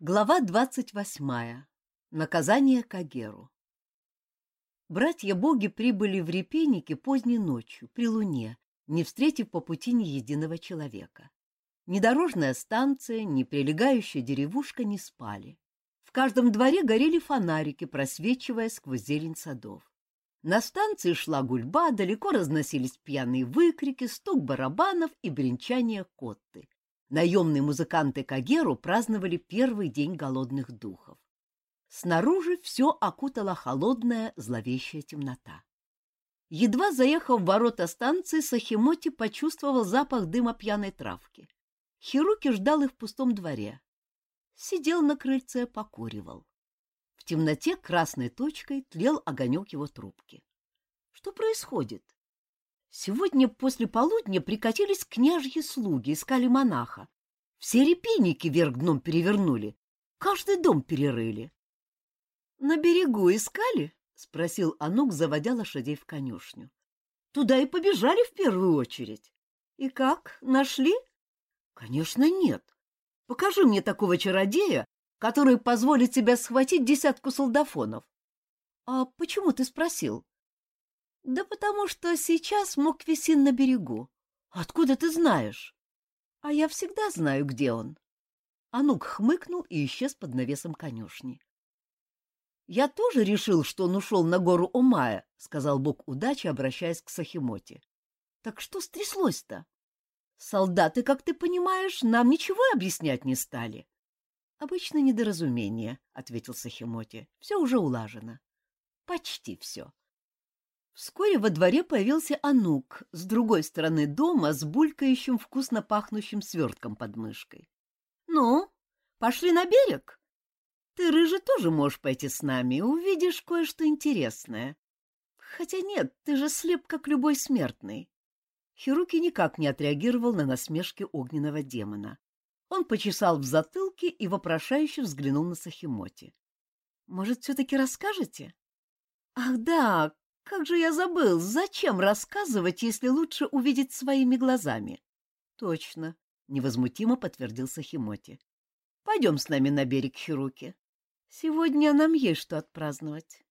Глава двадцать восьмая. Наказание Кагеру. Братья-боги прибыли в Репейники поздней ночью, при луне, не встретив по пути ни единого человека. Ни дорожная станция, ни прилегающая деревушка не спали. В каждом дворе горели фонарики, просвечивая сквозь зелень садов. На станции шла гульба, далеко разносились пьяные выкрики, стук барабанов и бренчание котты. Наемные музыканты Кагеру праздновали первый день голодных духов. Снаружи все окутала холодная зловещая темнота. Едва заехав в ворота станции, Сахимоти почувствовал запах дыма пьяной травки. Хируки ждал их в пустом дворе. Сидел на крыльце, покуривал. В темноте красной точкой тлел огонек его трубки. Что происходит? Сегодня после полудня прикатились княжьи слуги, искали монаха. Все репейники вверх дном перевернули, каждый дом перерыли. — На берегу искали? — спросил Анук, заводя лошадей в конюшню. — Туда и побежали в первую очередь. — И как, нашли? — Конечно, нет. Покажи мне такого чародея, который позволит тебе схватить десятку солдафонов. — А почему ты спросил? Да потому что сейчас Моквисин на берегу. Откуда ты знаешь? А я всегда знаю, где он. Анук хмыкнул и исчез под навесом конюшни. Я тоже решил, что он ушел на гору Омая, сказал бог удачи, обращаясь к Сахимоте. Так что стряслось-то? Солдаты, как ты понимаешь, нам ничего объяснять не стали. Обычно недоразумение, ответил Сахимоти. Все уже улажено. Почти все. Вскоре во дворе появился Анук с другой стороны дома с булькающим вкусно пахнущим свертком под мышкой. — Ну, пошли на берег? Ты, рыжий, тоже можешь пойти с нами, увидишь кое-что интересное. Хотя нет, ты же слеп, как любой смертный. Хируки никак не отреагировал на насмешки огненного демона. Он почесал в затылке и вопрошающе взглянул на Сахимоти. — Может, все-таки расскажете? — Ах да, как же я забыл, зачем рассказывать, если лучше увидеть своими глазами? Точно, невозмутимо подтвердил Сахимоти. Пойдем с нами на берег Хируки. Сегодня нам есть что отпраздновать.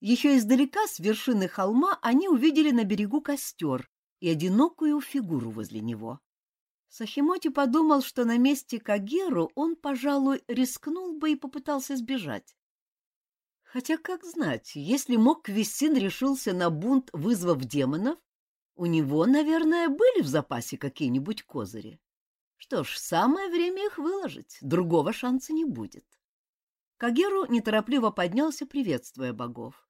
Еще издалека, с вершины холма, они увидели на берегу костер и одинокую фигуру возле него. Сахимоти подумал, что на месте Кагеру он, пожалуй, рискнул бы и попытался сбежать. Хотя, как знать, если мог Квестин решился на бунт, вызвав демонов, у него, наверное, были в запасе какие-нибудь козыри. Что ж, самое время их выложить, другого шанса не будет. Кагеру неторопливо поднялся, приветствуя богов.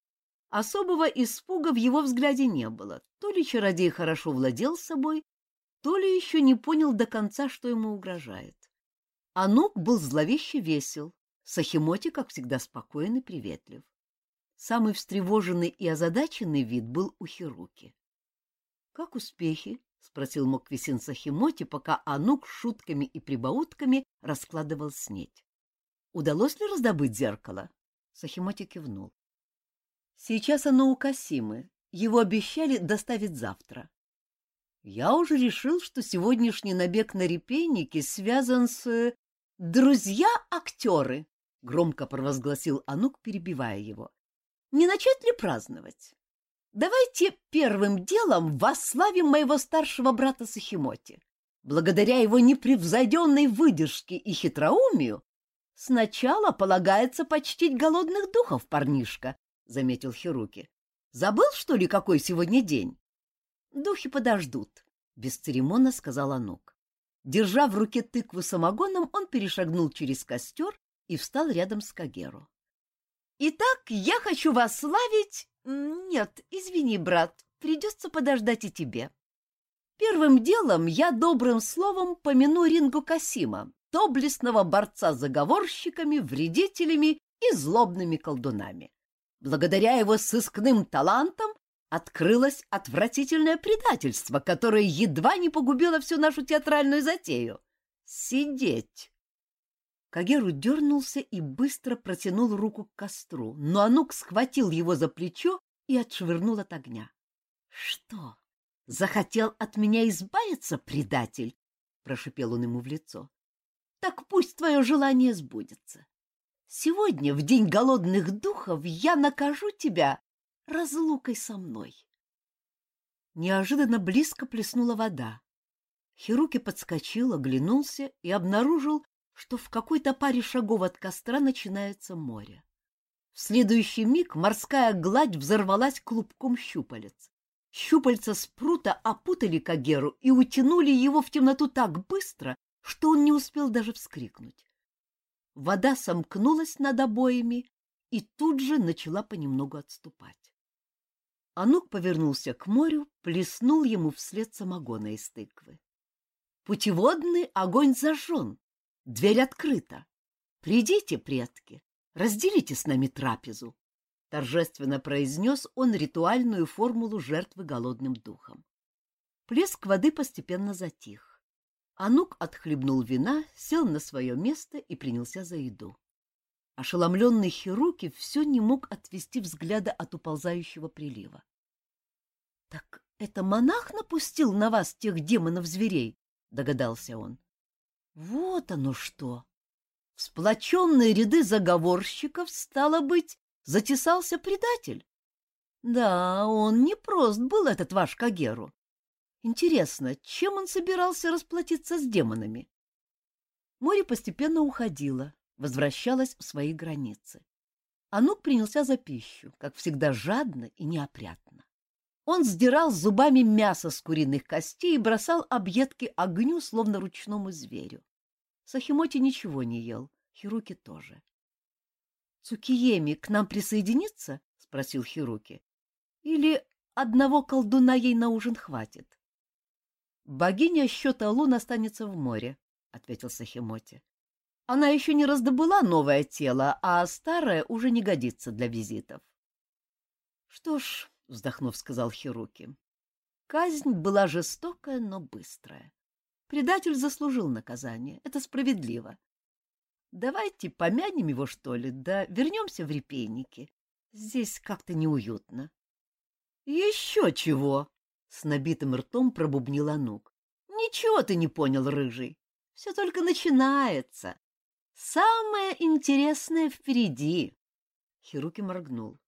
Особого испуга в его взгляде не было. То ли чародей хорошо владел собой, то ли еще не понял до конца, что ему угрожает. Анук был зловеще весел, Сахимоти, как всегда, спокоен и приветлив. Самый встревоженный и озадаченный вид был у Хируки. — Как успехи? — спросил Моквисин Сахимоти, пока Анук шутками и прибаутками раскладывал снеть. — Удалось ли раздобыть зеркало? Сахимоти кивнул. — Сейчас оно у Касимы. Его обещали доставить завтра. Я уже решил, что сегодняшний набег на репейники связан с... Друзья-актеры! — громко провозгласил Анук, перебивая его. — Не начать ли праздновать? Давайте первым делом восславим моего старшего брата Сахимоти. Благодаря его непревзойденной выдержке и хитроумию сначала полагается почтить голодных духов, парнишка, — заметил Хируки. — Забыл, что ли, какой сегодня день? — Духи подождут, — бесцеремонно сказал Анук. Держа в руке тыкву самогоном, он перешагнул через костер и встал рядом с Кагеру. «Итак, я хочу вас славить...» «Нет, извини, брат, придется подождать и тебе. Первым делом я добрым словом помяну Рингу Касима, доблестного борца с заговорщиками, вредителями и злобными колдунами. Благодаря его сыскным талантам открылось отвратительное предательство, которое едва не погубило всю нашу театральную затею. Сидеть! Кагеру дернулся и быстро протянул руку к костру, но Анук схватил его за плечо и отшвырнул от огня. — Что, захотел от меня избавиться, предатель? — прошипел он ему в лицо. так пусть твое желание сбудется. Сегодня, в день голодных духов, я накажу тебя разлукой со мной. Неожиданно близко плеснула вода. Хируки подскочил, оглянулся и обнаружил, что в какой-то паре шагов от костра начинается море. В следующий миг морская гладь взорвалась клубком щупалец. Щупальца спрута опутали Кагеру и утянули его в темноту так быстро, что он не успел даже вскрикнуть. Вода сомкнулась над обоями и тут же начала понемногу отступать. Анук повернулся к морю, плеснул ему вслед самогона из тыквы. Путеводный огонь зажжен, дверь открыта. Придите, предки, разделите с нами трапезу. Торжественно произнес он ритуальную формулу жертвы голодным духом. Плеск воды постепенно затих. Анук отхлебнул вина, сел на свое место и принялся за еду. Ошеломленный Хируки все не мог отвести взгляда от уползающего прилива. — Так это монах напустил на вас тех демонов-зверей? — догадался он. — Вот оно что! В сплоченные ряды заговорщиков, стало быть, затесался предатель. Да, он не прост был, этот ваш Кагеру. Интересно, чем он собирался расплатиться с демонами? Море постепенно уходило, возвращалось в свои границы. Анук принялся за пищу, как всегда жадно и неопрятно. Он сдирал зубами мясо с куриных костей и бросал объедки огню, словно ручному зверю. Сахимоти ничего не ел, Хируки тоже. — Цукиеми к нам присоединится? — спросил Хируки. — Или одного колдуна ей на ужин хватит? — Богиня счета лун останется в море, — ответил Сахимоти. — Она еще не раздобыла новое тело, а старое уже не годится для визитов. — Что ж, — вздохнув, сказал Хируки, — казнь была жестокая, но быстрая. Предатель заслужил наказание, это справедливо. Давайте помянем его, что ли, да вернемся в репейники. Здесь как-то неуютно. — Еще чего! — с набитым ртом пробубнил Анук. — Ничего ты не понял, рыжий. Все только начинается. Самое интересное впереди. Хируки моргнул.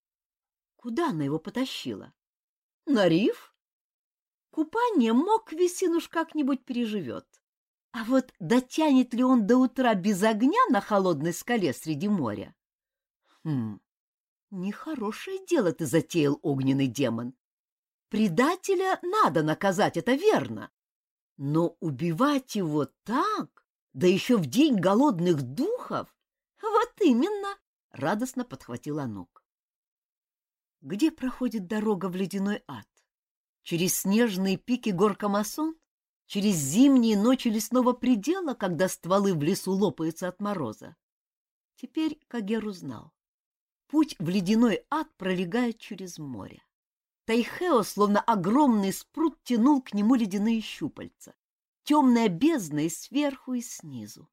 Куда она его потащила? — На риф? Купание мог Висин уж как-нибудь переживет. А вот дотянет ли он до утра без огня на холодной скале среди моря? Хм, нехорошее дело ты затеял, огненный демон. Предателя надо наказать, это верно. Но убивать его так, да еще в день голодных духов? Вот именно, — радостно подхватил Анук. Где проходит дорога в ледяной ад? Через снежные пики гор Камасон? через зимние ночи лесного предела, когда стволы в лесу лопаются от мороза. Теперь Кагер узнал. Путь в ледяной ад пролегает через море. Тайхео, словно огромный спрут, тянул к нему ледяные щупальца. Темная бездна и сверху, и снизу.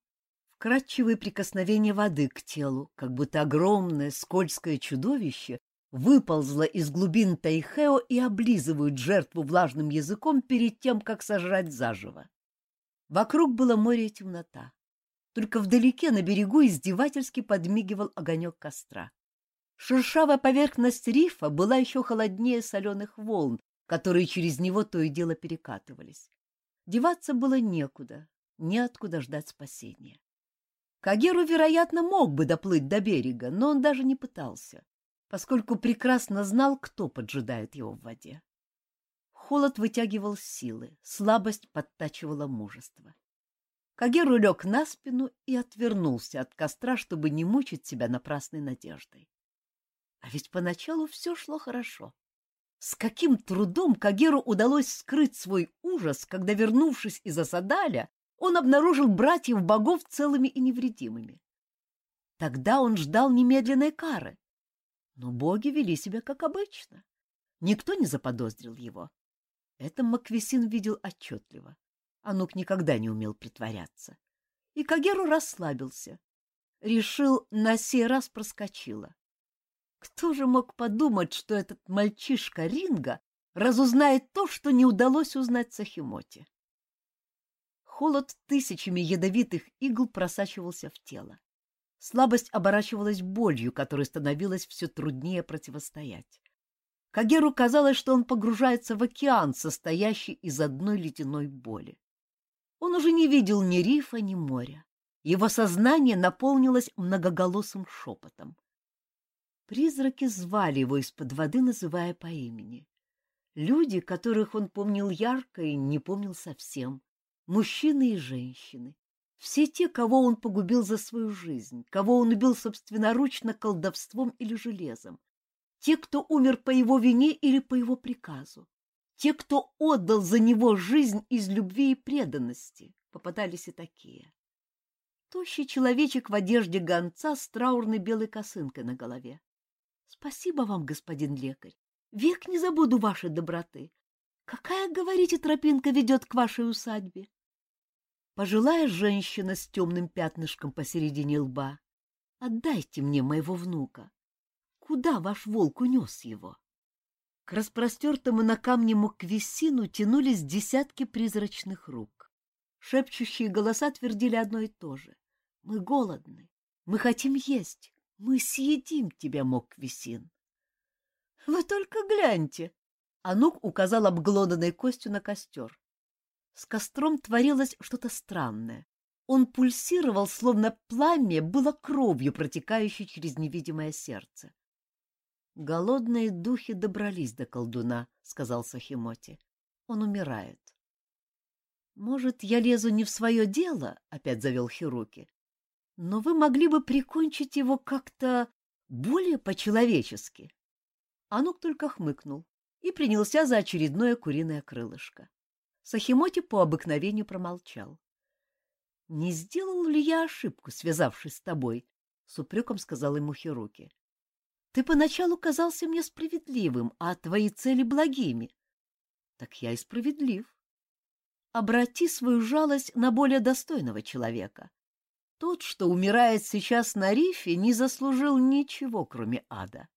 Вкрадчивые прикосновения воды к телу, как будто огромное скользкое чудовище выползла из глубин Тайхео и облизывают жертву влажным языком перед тем, как сожрать заживо. Вокруг было море и темнота. Только вдалеке на берегу издевательски подмигивал огонек костра. Шершавая поверхность рифа была еще холоднее соленых волн, которые через него то и дело перекатывались. Деваться было некуда, неоткуда ждать спасения. Кагеру, вероятно, мог бы доплыть до берега, но он даже не пытался поскольку прекрасно знал, кто поджидает его в воде. Холод вытягивал силы, слабость подтачивала мужество. Кагеру лег на спину и отвернулся от костра, чтобы не мучить себя напрасной надеждой. А ведь поначалу все шло хорошо. С каким трудом Кагеру удалось скрыть свой ужас, когда, вернувшись из Асадаля, он обнаружил братьев богов целыми и невредимыми. Тогда он ждал немедленной кары, но боги вели себя как обычно. Никто не заподозрил его. Это Маквесин видел отчетливо. Анук никогда не умел притворяться. И Кагеру расслабился. Решил, на сей раз проскочила. Кто же мог подумать, что этот мальчишка Ринга разузнает то, что не удалось узнать Сахимоте? Холод тысячами ядовитых игл просачивался в тело. Слабость оборачивалась болью, которой становилось все труднее противостоять. Кагеру казалось, что он погружается в океан, состоящий из одной ледяной боли. Он уже не видел ни рифа, ни моря. Его сознание наполнилось многоголосым шепотом. Призраки звали его из-под воды, называя по имени. Люди, которых он помнил ярко и не помнил совсем. Мужчины и женщины. Все те, кого он погубил за свою жизнь, кого он убил собственноручно колдовством или железом. Те, кто умер по его вине или по его приказу. Те, кто отдал за него жизнь из любви и преданности. Попадались и такие. Тощий человечек в одежде гонца с траурной белой косынкой на голове. Спасибо вам, господин лекарь. Век не забуду вашей доброты. Какая, говорите, тропинка ведет к вашей усадьбе? Пожилая женщина с темным пятнышком посередине лба. Отдайте мне моего внука. Куда ваш волк унес его? К распростертому на камне Моквисину тянулись десятки призрачных рук. Шепчущие голоса твердили одно и то же. Мы голодны, мы хотим есть, мы съедим тебя, Моквисин. Вы только гляньте! Анук указал обглоданной костью на костер. С костром творилось что-то странное. Он пульсировал, словно пламя было кровью, протекающей через невидимое сердце. «Голодные духи добрались до колдуна», — сказал Сахимоти. «Он умирает». «Может, я лезу не в свое дело?» — опять завел Хируки. «Но вы могли бы прикончить его как-то более по-человечески». Анук только хмыкнул и принялся за очередное куриное крылышко. Сахимоти по обыкновению промолчал. — Не сделал ли я ошибку, связавшись с тобой? — с упреком сказал ему Хируки. — Ты поначалу казался мне справедливым, а твои цели благими. — Так я и справедлив. Обрати свою жалость на более достойного человека. Тот, что умирает сейчас на рифе, не заслужил ничего, кроме ада.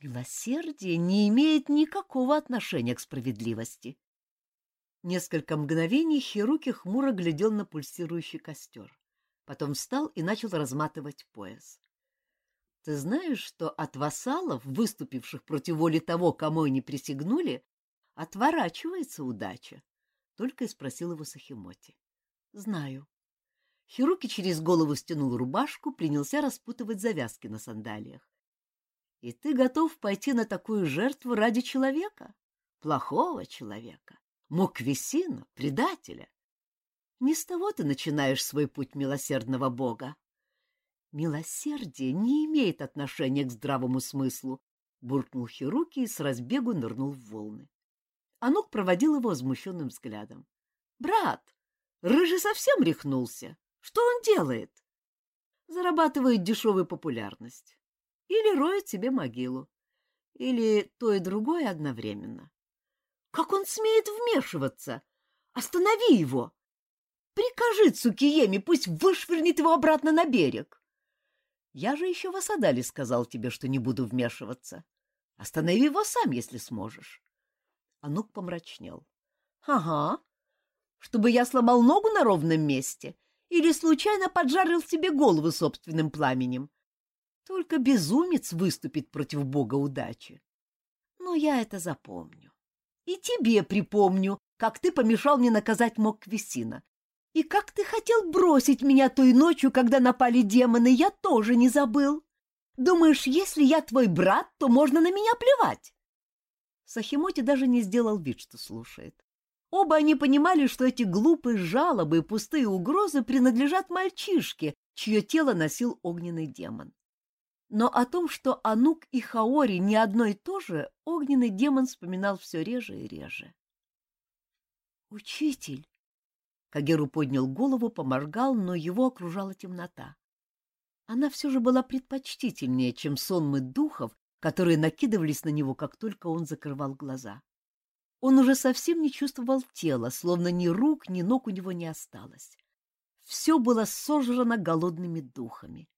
Милосердие не имеет никакого отношения к справедливости. Несколько мгновений Хируки хмуро глядел на пульсирующий костер. Потом встал и начал разматывать пояс. — Ты знаешь, что от вассалов, выступивших против воли того, кому они присягнули, отворачивается удача? — только и спросил его Сахимоти. — Знаю. Хируки через голову стянул рубашку, принялся распутывать завязки на сандалиях. И ты готов пойти на такую жертву ради человека? Плохого человека? Моквисина? Предателя? Не с того ты начинаешь свой путь милосердного Бога. Милосердие не имеет отношения к здравому смыслу, буркнул Хируки и с разбегу нырнул в волны. Анук проводил его возмущенным взглядом. — Брат, рыжий совсем рехнулся. Что он делает? Зарабатывает дешевую популярность или роет себе могилу, или то и другое одновременно. Как он смеет вмешиваться? Останови его! Прикажи Цукиеми, пусть вышвырнет его обратно на берег. Я же еще в Асадале сказал тебе, что не буду вмешиваться. Останови его сам, если сможешь. Анук помрачнел. — Ага. Чтобы я сломал ногу на ровном месте или случайно поджарил себе голову собственным пламенем. Только безумец выступит против бога удачи. Но я это запомню. И тебе припомню, как ты помешал мне наказать Моквисина. И как ты хотел бросить меня той ночью, когда напали демоны, я тоже не забыл. Думаешь, если я твой брат, то можно на меня плевать? Сахимоти даже не сделал вид, что слушает. Оба они понимали, что эти глупые жалобы и пустые угрозы принадлежат мальчишке, чье тело носил огненный демон. Но о том, что Анук и Хаори не одно и то же, огненный демон вспоминал все реже и реже. «Учитель!» Кагеру поднял голову, поморгал, но его окружала темнота. Она все же была предпочтительнее, чем сонмы духов, которые накидывались на него, как только он закрывал глаза. Он уже совсем не чувствовал тела, словно ни рук, ни ног у него не осталось. Все было сожрано голодными духами.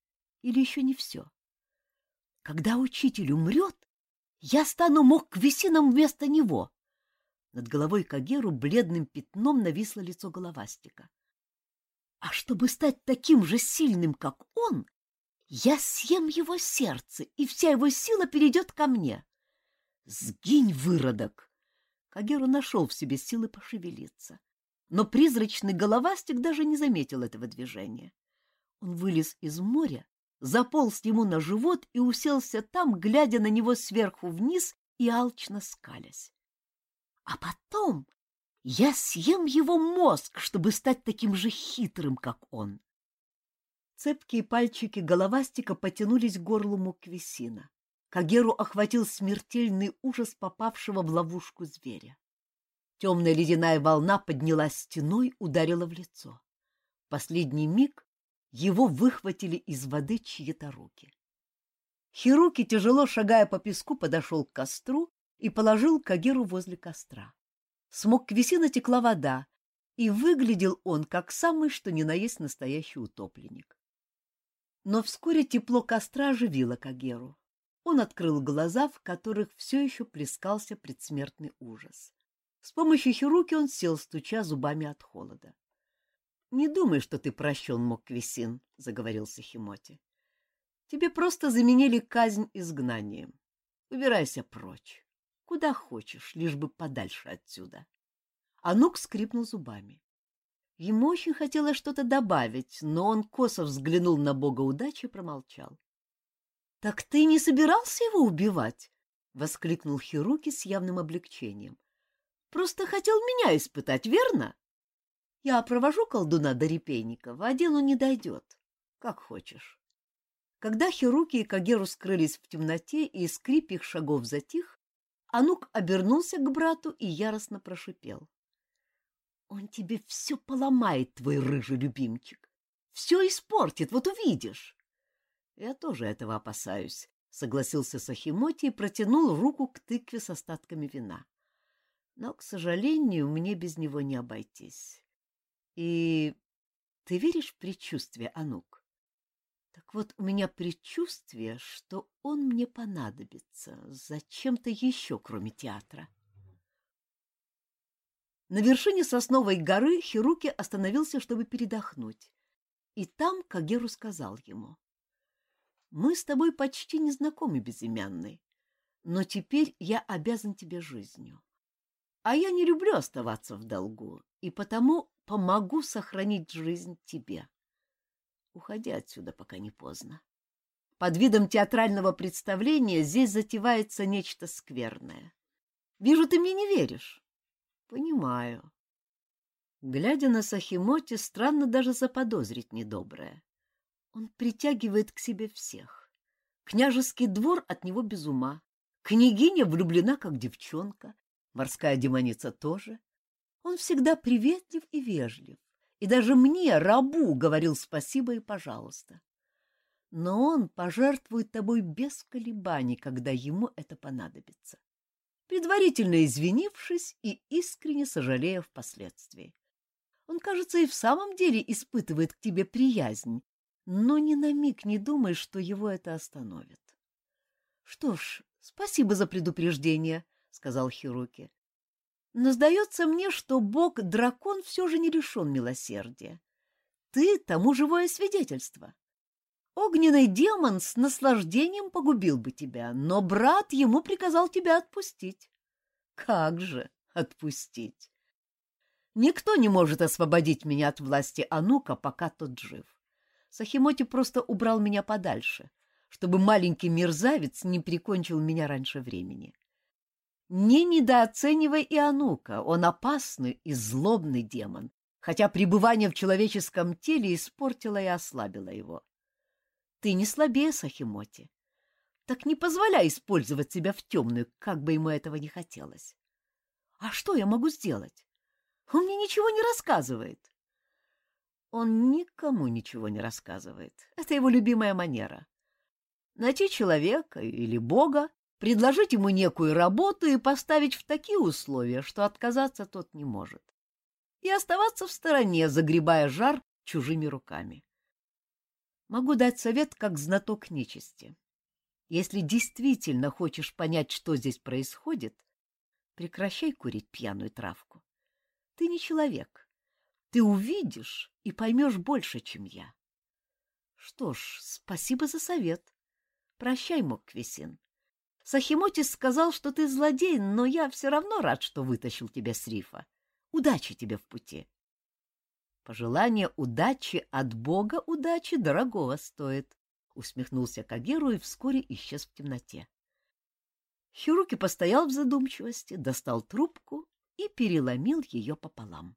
Или еще не все. Когда учитель умрет, я стану моквисином вместо него. Над головой Кагеру бледным пятном нависло лицо головастика. А чтобы стать таким же сильным, как он, я съем его сердце, и вся его сила перейдет ко мне. Сгинь, выродок! Кагеру нашел в себе силы пошевелиться. Но призрачный головастик даже не заметил этого движения. Он вылез из моря, заполз ему на живот и уселся там, глядя на него сверху вниз и алчно скалясь. А потом я съем его мозг, чтобы стать таким же хитрым, как он. Цепкие пальчики головастика потянулись к горлу Муквесина. Кагеру охватил смертельный ужас попавшего в ловушку зверя. Темная ледяная волна поднялась стеной, ударила в лицо. В последний миг его выхватили из воды чьи-то руки. Хируки, тяжело шагая по песку, подошел к костру и положил Кагеру возле костра. С Мокквисина текла вода, и выглядел он как самый что ни на есть настоящий утопленник. Но вскоре тепло костра оживило Кагеру. Он открыл глаза, в которых все еще плескался предсмертный ужас. С помощью хируки он сел, стуча зубами от холода. — Не думай, что ты прощен, Мокквисин, — заговорил Сахимоти. — Тебе просто заменили казнь изгнанием. Убирайся прочь. Куда хочешь, лишь бы подальше отсюда. Анук скрипнул зубами. Ему очень хотелось что-то добавить, но он косо взглянул на бога удачи и промолчал. — Так ты не собирался его убивать? — воскликнул Хируки с явным облегчением. — Просто хотел меня испытать, верно? Я провожу колдуна до репейников, а делу не дойдет. Как хочешь. Когда Хируки и Кагеру скрылись в темноте и скрип их шагов затих, Анук обернулся к брату и яростно прошипел. — Он тебе все поломает, твой рыжий любимчик. Все испортит, вот увидишь. — Я тоже этого опасаюсь, — согласился Сахимоти и протянул руку к тыкве с остатками вина. Но, к сожалению, мне без него не обойтись. И ты веришь в предчувствие, Анук? Так вот, у меня предчувствие, что он мне понадобится зачем-то еще, кроме театра. На вершине сосновой горы Хируки остановился, чтобы передохнуть. И там Кагеру сказал ему. — Мы с тобой почти не знакомы, безымянный, но теперь я обязан тебе жизнью. А я не люблю оставаться в долгу, и потому помогу сохранить жизнь тебе. Уходи отсюда, пока не поздно. Под видом театрального представления здесь затевается нечто скверное. Вижу, ты мне не веришь. Понимаю. Глядя на Сахимоти, странно даже заподозрить недоброе. Он притягивает к себе всех. Княжеский двор от него без ума. Княгиня влюблена, как девчонка. Морская демоница тоже. Он всегда приветлив и вежлив и даже мне, рабу, говорил спасибо и пожалуйста. Но он пожертвует тобой без колебаний, когда ему это понадобится, предварительно извинившись и искренне сожалея впоследствии. Он, кажется, и в самом деле испытывает к тебе приязнь, но ни на миг не думай, что его это остановит. — Что ж, спасибо за предупреждение, — сказал Хируки. Но сдается мне, что бог-дракон все же не лишен милосердия. Ты тому живое свидетельство. Огненный демон с наслаждением погубил бы тебя, но брат ему приказал тебя отпустить. Как же отпустить? Никто не может освободить меня от власти Анука, пока тот жив. Сахимоти просто убрал меня подальше, чтобы маленький мерзавец не прикончил меня раньше времени. Не недооценивай и Анука, он опасный и злобный демон, хотя пребывание в человеческом теле испортило и ослабило его. Ты не слабее Сахимоти. Так не позволяй использовать себя в темную, как бы ему этого не хотелось. А что я могу сделать? Он мне ничего не рассказывает. Он никому ничего не рассказывает. Это его любимая манера. Найти человека или бога, предложить ему некую работу и поставить в такие условия, что отказаться тот не может. И оставаться в стороне, загребая жар чужими руками. Могу дать совет как знаток нечисти. Если действительно хочешь понять, что здесь происходит, прекращай курить пьяную травку. Ты не человек. Ты увидишь и поймешь больше, чем я. Что ж, спасибо за совет. Прощай, Мокквисин. Сахимотис сказал, что ты злодей, но я все равно рад, что вытащил тебя с рифа. Удачи тебе в пути. Пожелание удачи от Бога удачи дорогого стоит, усмехнулся Кагеру и вскоре исчез в темноте. Хируки постоял в задумчивости, достал трубку и переломил ее пополам.